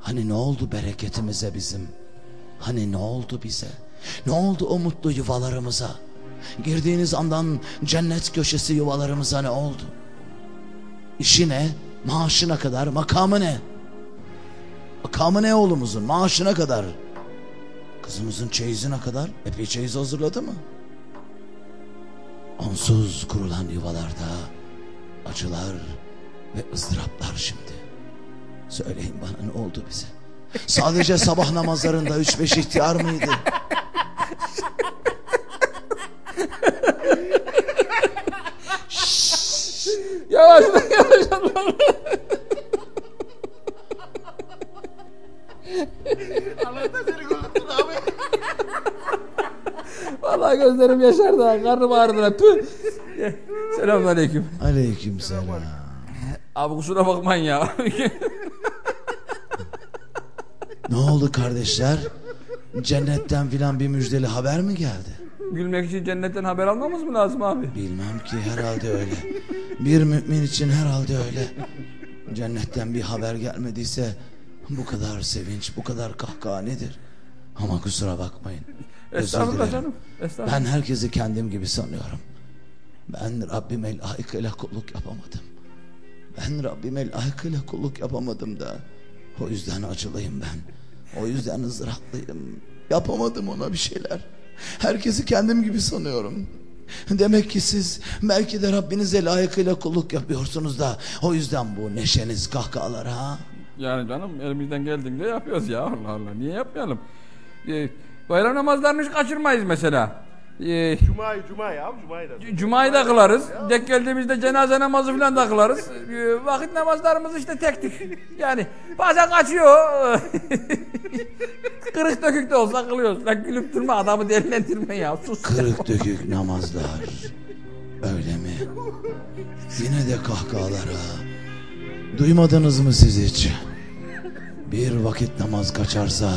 Hani ne oldu bereketimize bizim? Hani ne oldu bize? Ne oldu o mutlu yuvalarımıza? Girdiğiniz andan cennet köşesi yuvalarımıza ne oldu? İşi ne? Maaşına kadar, makamı ne? Makamı ne oğlumuzun? Maaşına kadar. Kızımızın çeyizine kadar epey çeyiz hazırladı mı? Onsuz kurulan yuvalarda acılar ve ızdıraplar şimdi. Söyleyin bana ne oldu bize? Sadece sabah namazlarında üç beş ihtiyar mıydı? Yavaş yavaş gözlerim yaşardı ha. Karnım ağrıdı. Tüh. Selamünaleyküm. Aleyküm selam. Abi kusura bakmayın ya. Ne oldu kardeşler? Cennetten filan bir müjdeli haber mi geldi? Gülmek için cennetten haber almamız mı lazım abi? Bilmem ki herhalde öyle. Bir mümin için herhalde öyle. Cennetten bir haber gelmediyse bu kadar sevinç, bu kadar kahkaha nedir? Ama kusura bakmayın. Estağfurullah canım. Estağfurullah. Ben herkesi kendim gibi sanıyorum. Ben Rabbime layıkıyla kulluk yapamadım. Ben Rabbime layıkıyla kulluk yapamadım da. O yüzden acılıyım ben. O yüzden ızratlıyım. Yapamadım ona bir şeyler. Herkesi kendim gibi sanıyorum. Demek ki siz belki de Rabbinize layıkıyla kulluk yapıyorsunuz da o yüzden bu neşeniz kahkahalar ha. Yani canım elimizden geldiğinde yapıyoruz ya Allah Allah. Niye yapmayalım? Ee, bayram namazlarını hiç kaçırmayız mesela. Ee, Cuma'yı, Cuma'yı abi, Cuma'yı da. Cuma'yı da kılarız. Dek geldiğimizde cenaze namazı falan da kılarız. Ee, vakit namazlarımız işte tektik. Yani bazen kaçıyor. <laughs> Kırık dökük de olsa kılıyoruz. Lan gülüp durma adamı delilendirme ya. Sus. Kırık dökük namazlar. Öyle mi? Yine de kahkahalar ha. Duymadınız mı siz hiç? Bir vakit namaz kaçarsa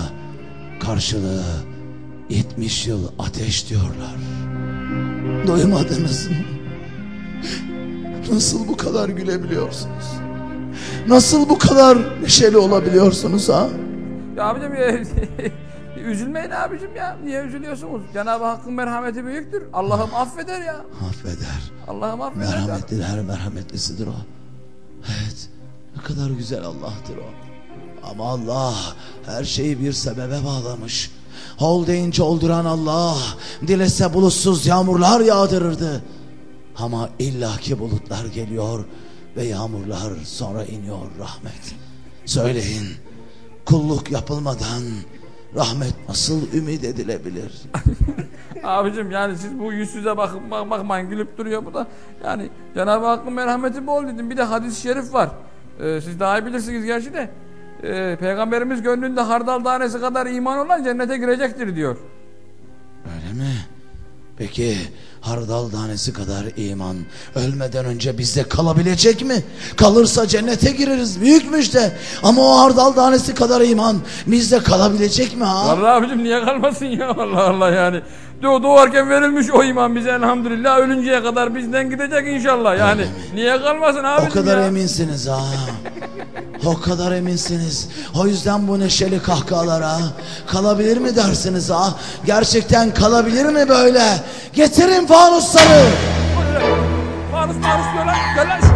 karşılığı 70 yıl ateş diyorlar. Duymadınız mı? Nasıl bu kadar gülebiliyorsunuz? Nasıl bu kadar neşeli olabiliyorsunuz ha? Ya abicim ya, <laughs> üzülmeyin abicim ya. Niye üzülüyorsunuz? Cenab-ı Hakk'ın merhameti büyüktür. Allah'ım affeder ya. Affeder. Allah'ım affeder. ya. Merhametliler merhametlisidir o. Evet. Ne kadar güzel Allah'tır o. Ama Allah her şeyi bir sebebe bağlamış. Ol deyince olduran Allah dilese bulutsuz yağmurlar yağdırırdı. Ama illaki bulutlar geliyor ve yağmurlar sonra iniyor rahmet. Söyleyin kulluk yapılmadan rahmet nasıl ümit edilebilir? <laughs> Abicim yani siz bu yüzsüze bakın bak, bakmayın gülüp duruyor bu da. Yani Cenab-ı Hakk'ın merhameti bol dedim. Bir de hadis-i şerif var. Ee, siz daha iyi bilirsiniz gerçi de. Ee, Peygamberimiz gönlünde hardal tanesi kadar iman olan cennete girecektir diyor. Öyle mi? Peki hardal tanesi kadar iman ölmeden önce bizde kalabilecek mi? Kalırsa cennete gireriz büyük müjde. Ama o hardal tanesi kadar iman bizde kalabilecek mi ha? Vallahi abicim niye kalmasın ya <laughs> Allah Allah yani. Doğ doğarken verilmiş o iman bize elhamdülillah ölünceye kadar bizden gidecek inşallah yani. Niye kalmasın O abicim kadar ya. eminsiniz ha. O kadar eminsiniz. O yüzden bu neşeli kahkahalara kalabilir mi dersiniz ha? Gerçekten kalabilir mi böyle? Getirin fanusları. Maruz maruz diyor lan.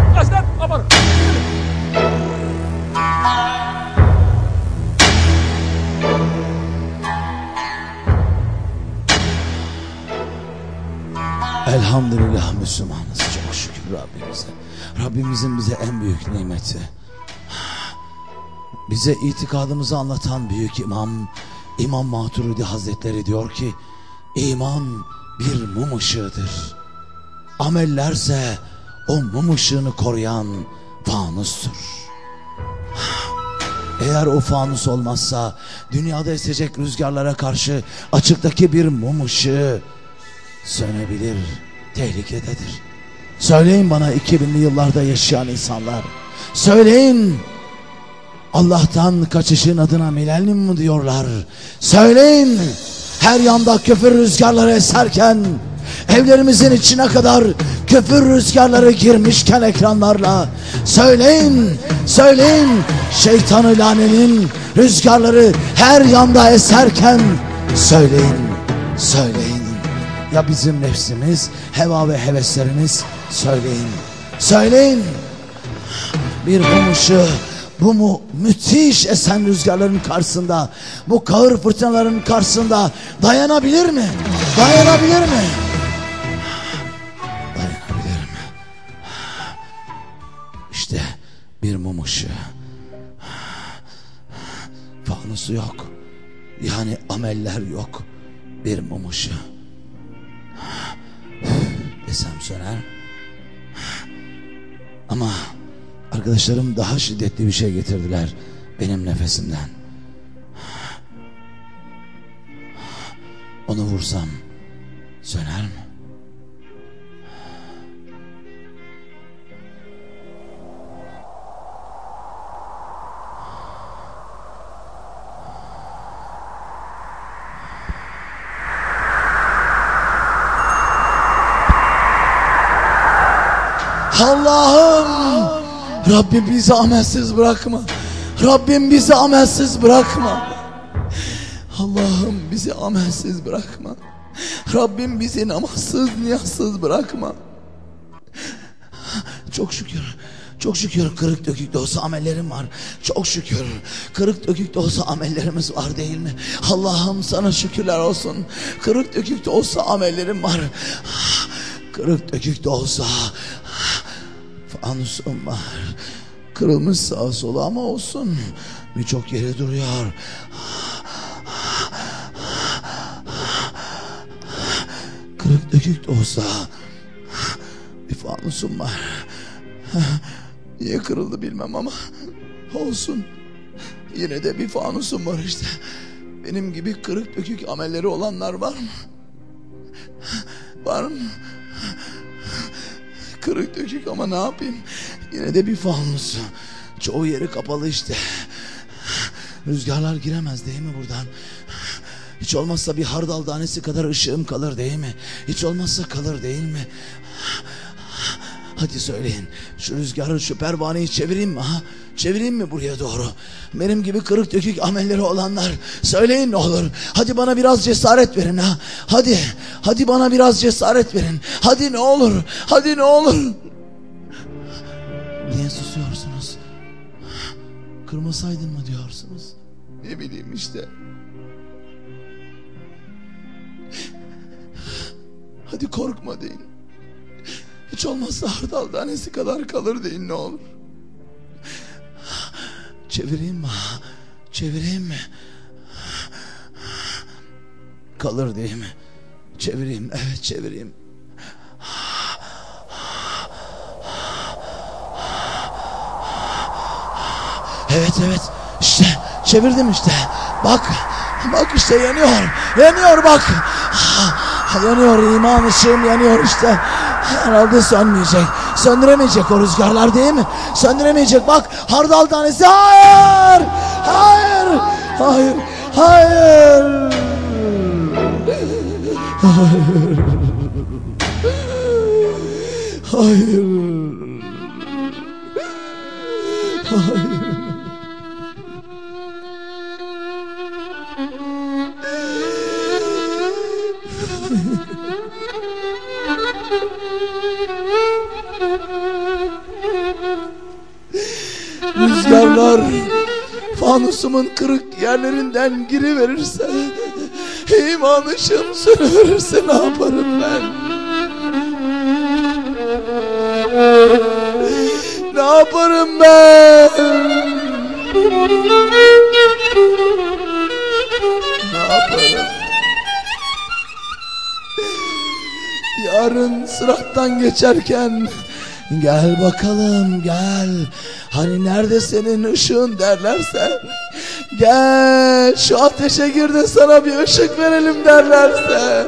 Elhamdülillah Müslümanız çok şükür Rabbimize. Rabbimizin bize en büyük nimeti. Bize itikadımızı anlatan büyük imam İmam Maturidi Hazretleri diyor ki iman bir mum ışığıdır. Amellerse o mum ışığını koruyan fanustur. Eğer o fanus olmazsa dünyada esecek rüzgarlara karşı açıktaki bir mum ışığı sönebilir, tehlikededir. Söyleyin bana 2000'li yıllarda yaşayan insanlar. Söyleyin Allah'tan kaçışın adına milenyum mu diyorlar? Söyleyin her yanda küfür rüzgarları eserken evlerimizin içine kadar küfür rüzgarları girmişken ekranlarla söyleyin söyleyin şeytanı lanenin rüzgarları her yanda eserken söyleyin söyleyin ya bizim nefsimiz heva ve heveslerimiz söyleyin söyleyin bir ışığı bu mu müthiş esen rüzgarların karşısında bu kahır fırtınaların karşısında dayanabilir mi? Dayanabilir mi? Dayanabilir mi? İşte bir mum ışığı. Fanusu yok. Yani ameller yok. Bir mum ışığı. Desem söner. Ama arkadaşlarım daha şiddetli bir şey getirdiler benim nefesimden. Onu vursam söner mi? Rabbim bizi amelsiz bırakma. Rabbim bizi amelsiz bırakma. Allah'ım bizi amelsiz bırakma. Rabbim bizi namazsız, niyazsız bırakma. Çok şükür, Çok şükür kırık dökük de olsa amellerim var. Çok şükür kırık dökük de olsa amellerimiz var değil mi? Allah'ım sana şükürler olsun. Kırık dökük de olsa amellerim var. Kırık dökük de olsa fanusum var. Kırılmış sağa sola ama olsun. Birçok yere duruyor. Kırık dökük de olsa bir fanusum var. Niye kırıldı bilmem ama olsun. Yine de bir fanusum var işte. Benim gibi kırık dökük amelleri olanlar var mı? Var mı? Kırık dökük ama ne yapayım? Yine de bir fanus. Çoğu yeri kapalı işte. Rüzgarlar giremez değil mi buradan? Hiç olmazsa bir hardal tanesi kadar ışığım kalır değil mi? Hiç olmazsa kalır değil mi? Hadi söyleyin. Şu rüzgarı şu pervaneyi çevireyim mi ha? Çevireyim mi buraya doğru? Benim gibi kırık dökük amelleri olanlar söyleyin ne olur. Hadi bana biraz cesaret verin ha. Hadi. Hadi bana biraz cesaret verin. Hadi ne olur. Hadi ne olur. Niye susuyorsunuz? Kırmasaydın mı diyorsunuz? Ne bileyim işte. Hadi korkma deyin. Hiç olmazsa hardal tanesi kadar kalır deyin ne olur. Çevireyim mi? Çevireyim mi? Kalır değil mi? Çevireyim, evet çevireyim. Evet evet işte çevirdim işte. Bak bak işte yanıyor. Yanıyor bak. Yanıyor iman ışığım yanıyor işte. Herhalde sönmeyecek. Söndüremeyecek o rüzgarlar değil mi? Söndüremeyecek bak hardal tanesi. Hayır! Hayır! Hayır! Hayır! Hayır! Rüzgarlar fanusumun kırık yerlerinden giriverirse iman ışığım sönüverirse ne yaparım ben? Ne yaparım ben? Ne yaparım? Yarın sırattan geçerken Gel bakalım gel. Hani nerede senin ışığın derlerse. Gel şu ateşe gir de sana bir ışık verelim derlerse.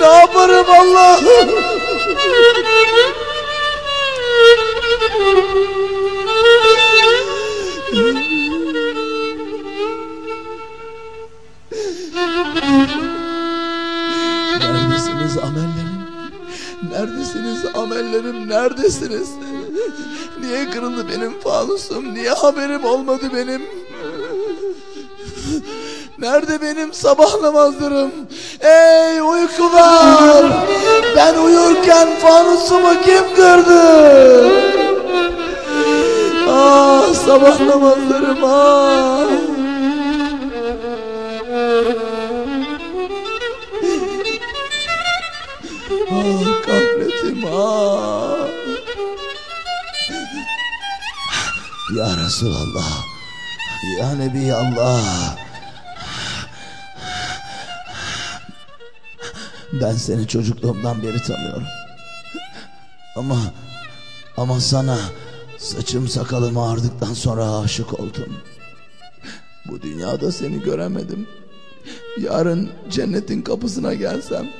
Ne yaparım Allah'ım? Neredesiniz amellerim? Neredesiniz amellerim neredesiniz? Niye kırıldı benim fanusum? Niye haberim olmadı benim? Nerede benim sabah namazlarım? Ey uykular! Ben uyurken fanusumu kim kırdı? Ah sabah namazlarım! Ah Resulallah. Ya Nebi Allah. Ben seni çocukluğumdan beri tanıyorum. Ama ama sana saçım sakalım ağardıktan sonra aşık oldum. Bu dünyada seni göremedim. Yarın cennetin kapısına gelsem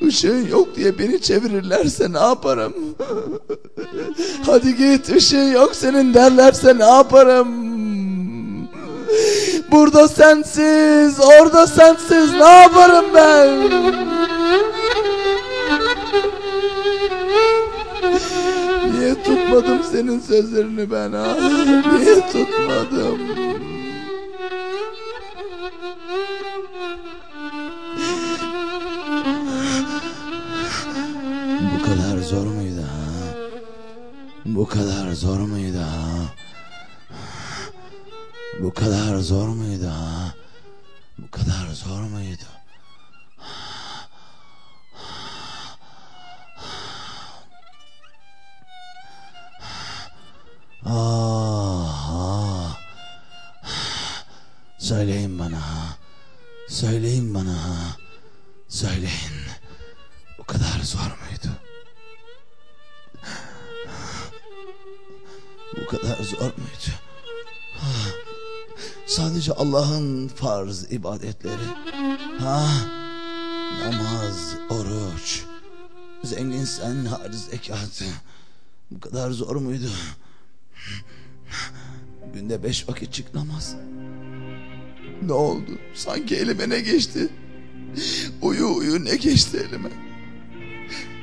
Işığın yok diye beni çevirirlerse ne yaparım? Hadi git ışığın yok senin derlerse ne yaparım? Burada sensiz, orada sensiz ne yaparım ben? Niye tutmadım senin sözlerini ben ha? Niye tutmadım? Bu kadar zor muydu ha? Bu kadar zor muydu ha? Bu kadar zor muydu ha? Ah, ah. Söyleyin bana. Söyleyin bana. Söyleyin. Bu kadar zor muydu? Kadar zor muydu? Sadece Allah'ın farz ibadetleri. Ha? Namaz, oruç. Zenginsen harc zekatı. Bu kadar zor muydu? Günde beş vakit çık namaz. Ne oldu? Sanki elime ne geçti? Uyu uyu ne geçti elime?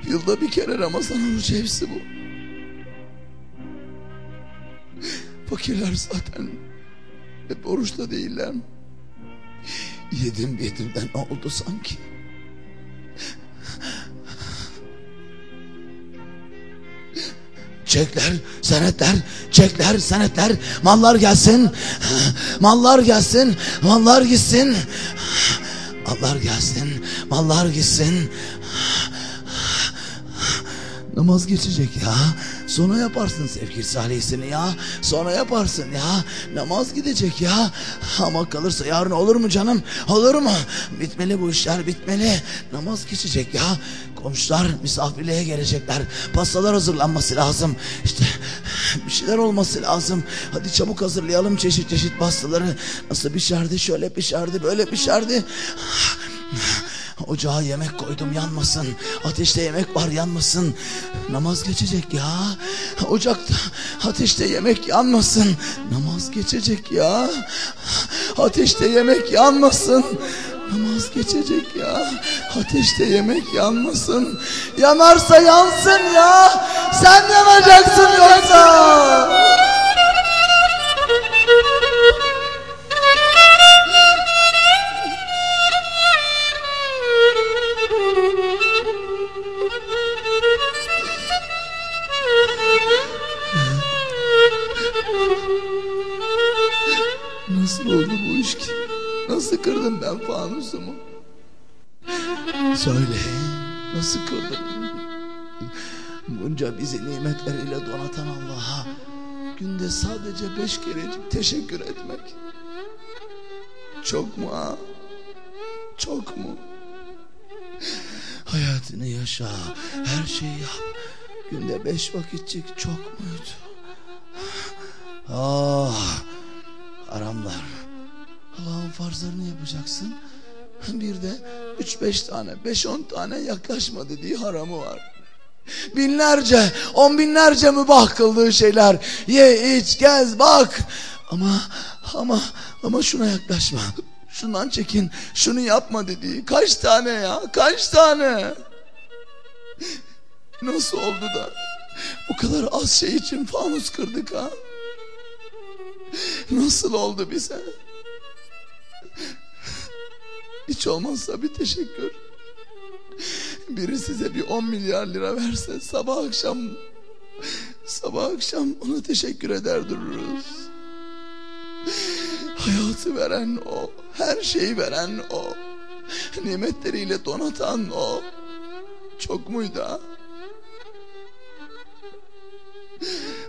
Yılda bir kere Ramazan orucu hepsi bu. Fakirler zaten hep oruçta değiller? Yedim yedim ne oldu sanki? Çekler, senetler, çekler, senetler, mallar gelsin, mallar gelsin, mallar gitsin, mallar gelsin, mallar gitsin. Namaz geçecek ya. Sonra yaparsın sevgili salihsini ya. Sonra yaparsın ya. Namaz gidecek ya. Ama kalırsa yarın olur mu canım? Olur mu? Bitmeli bu işler bitmeli. Namaz geçecek ya. Komşular misafirliğe gelecekler. Pastalar hazırlanması lazım. İşte bir şeyler olması lazım. Hadi çabuk hazırlayalım çeşit çeşit pastaları. Nasıl pişerdi? Şöyle pişerdi, böyle pişerdi. Ocağa yemek koydum yanmasın. Ateşte yemek var yanmasın. Namaz geçecek ya. Ocakta ateşte yemek yanmasın. Namaz geçecek ya. Ateşte yemek yanmasın. Namaz geçecek ya. Ateşte yemek yanmasın. Yanarsa yansın ya. Sen yanacaksın yoksa. Nasıl kırdım ben fanusumu? Söyle, nasıl kırdım? Bunca bizi nimetleriyle donatan Allah'a günde sadece beş kerecik teşekkür etmek. Çok mu ha? Çok mu? Hayatını yaşa, her şeyi yap. Günde beş vakitçik çok muydu? Ah, haramlar. Allah'ın farzlarını yapacaksın. <laughs> Bir de üç beş tane, beş on tane yaklaşma dediği haramı var. Binlerce, on binlerce mübah kıldığı şeyler. Ye, iç, gez, bak. Ama, ama, ama şuna yaklaşma. Şundan çekin, şunu yapma dediği. Kaç tane ya, kaç tane? Nasıl oldu da bu kadar az şey için fanus kırdık ha? Nasıl oldu bize? Hiç olmazsa bir teşekkür. Biri size bir 10 milyar lira verse sabah akşam sabah akşam ona teşekkür eder dururuz. Hayatı veren o, her şeyi veren o, nimetleriyle donatan o. Çok muydu ha?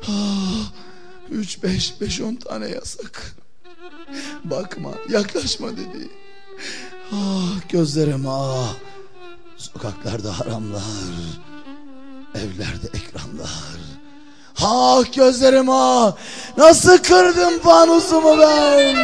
Ah, üç, beş, beş, on tane yasak. Bakma, yaklaşma dedi. Ah gözlerim ah. Sokaklarda haramlar. Evlerde ekranlar. Ah gözlerim ah. Nasıl kırdım fanusumu ben.